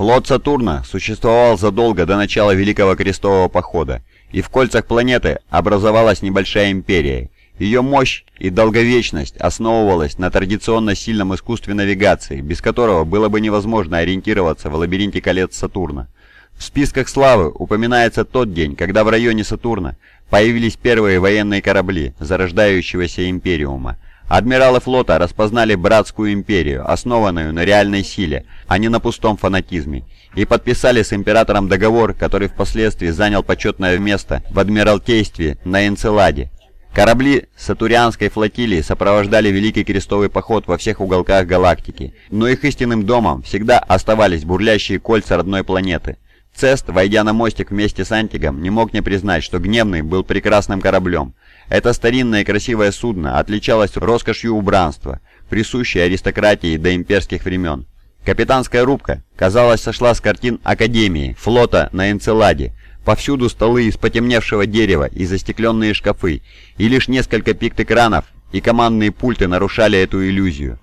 Флот Сатурна существовал задолго до начала Великого Крестового Похода, и в кольцах планеты образовалась небольшая империя. Ее мощь и долговечность основывалась на традиционно сильном искусстве навигации, без которого было бы невозможно ориентироваться в лабиринте колец Сатурна. В списках славы упоминается тот день, когда в районе Сатурна появились первые военные корабли зарождающегося Империума. Адмиралы флота распознали братскую империю, основанную на реальной силе, а не на пустом фанатизме, и подписали с императором договор, который впоследствии занял почетное место в Адмиралтействе на Энцеладе. Корабли Сатурианской флотилии сопровождали Великий Крестовый Поход во всех уголках галактики, но их истинным домом всегда оставались бурлящие кольца родной планеты – Цест, войдя на мостик вместе с Антигом, не мог не признать, что Гневный был прекрасным кораблем. Это старинное красивое судно отличалось роскошью убранства, присущей аристократии до имперских времен. Капитанская рубка, казалось, сошла с картин Академии, флота на Энцеладе. Повсюду столы из потемневшего дерева и застекленные шкафы, и лишь несколько пикт-экранов и командные пульты нарушали эту иллюзию.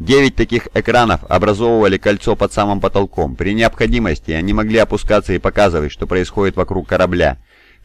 Девять таких экранов образовывали кольцо под самым потолком. При необходимости они могли опускаться и показывать, что происходит вокруг корабля.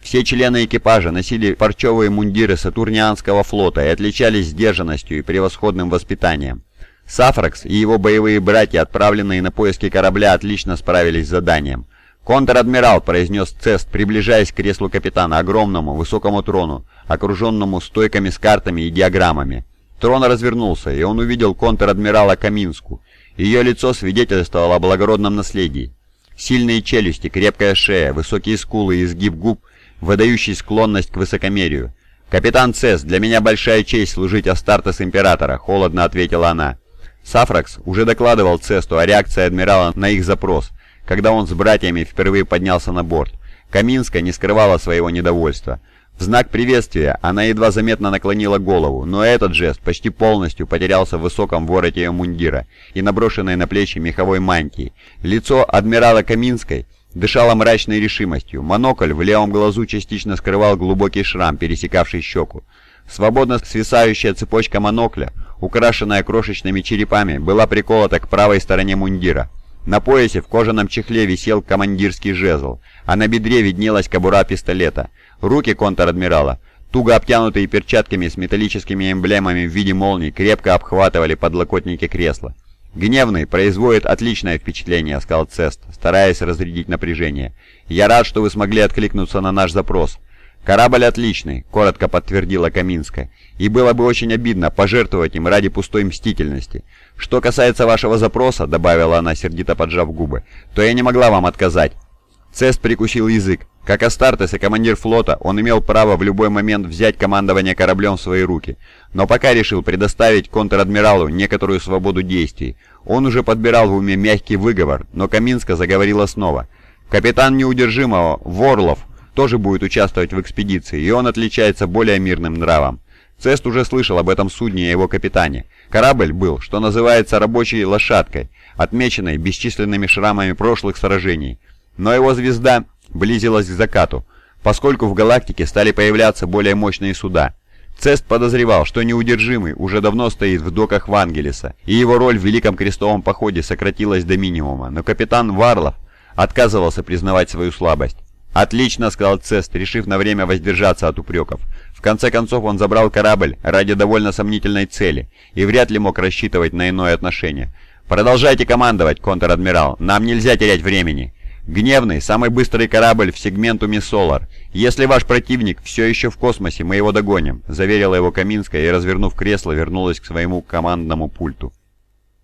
Все члены экипажа носили парчевые мундиры Сатурнианского флота и отличались сдержанностью и превосходным воспитанием. Сафракс и его боевые братья, отправленные на поиски корабля, отлично справились с заданием. «Контр-адмирал», — произнес Цест, приближаясь к креслу капитана, огромному, высокому трону, окруженному стойками с картами и диаграммами. Трон развернулся, и он увидел контр-адмирала Каминску. Ее лицо свидетельствовало о благородном наследии. Сильные челюсти, крепкая шея, высокие скулы и изгиб губ, выдающий склонность к высокомерию. «Капитан Цесс, для меня большая честь служить Астартес Императора», — холодно ответила она. Сафракс уже докладывал Цесту о реакции адмирала на их запрос, когда он с братьями впервые поднялся на борт. Каминска не скрывала своего недовольства. В знак приветствия она едва заметно наклонила голову, но этот жест почти полностью потерялся в высоком вороте ее мундира и наброшенной на плечи меховой мантии. Лицо адмирала Каминской дышало мрачной решимостью, монокль в левом глазу частично скрывал глубокий шрам, пересекавший щеку. Свободно свисающая цепочка монокля, украшенная крошечными черепами, была приколота к правой стороне мундира. На поясе в кожаном чехле висел командирский жезл, а на бедре виднелась кобура пистолета. Руки контр-адмирала, туго обтянутые перчатками с металлическими эмблемами в виде молний, крепко обхватывали подлокотники кресла. «Гневный производит отличное впечатление», — сказал Цест, стараясь разрядить напряжение. «Я рад, что вы смогли откликнуться на наш запрос. «Корабль отличный», — коротко подтвердила Каминская. «И было бы очень обидно пожертвовать им ради пустой мстительности. Что касается вашего запроса», — добавила она, сердито поджав губы, — «то я не могла вам отказать». Цест прикусил язык. Как Астартес и командир флота, он имел право в любой момент взять командование кораблем в свои руки, но пока решил предоставить контр-адмиралу некоторую свободу действий. Он уже подбирал в уме мягкий выговор, но Каминска заговорила снова. «Капитан неудержимого, Ворлов, тоже будет участвовать в экспедиции, и он отличается более мирным нравом. Цест уже слышал об этом судне и его капитане. Корабль был, что называется, рабочей лошадкой, отмеченной бесчисленными шрамами прошлых сражений. Но его звезда близилась к закату, поскольку в галактике стали появляться более мощные суда. Цест подозревал, что неудержимый уже давно стоит в доках Вангелиса, и его роль в Великом Крестовом Походе сократилась до минимума, но капитан Варлов отказывался признавать свою слабость. «Отлично», — сказал Цест, решив на время воздержаться от упреков. В конце концов он забрал корабль ради довольно сомнительной цели и вряд ли мог рассчитывать на иное отношение. «Продолжайте командовать, контр-адмирал, нам нельзя терять времени». «Гневный, самый быстрый корабль в сегментуме Солар. Если ваш противник все еще в космосе, мы его догоним», — заверила его Каминская и, развернув кресло, вернулась к своему командному пульту.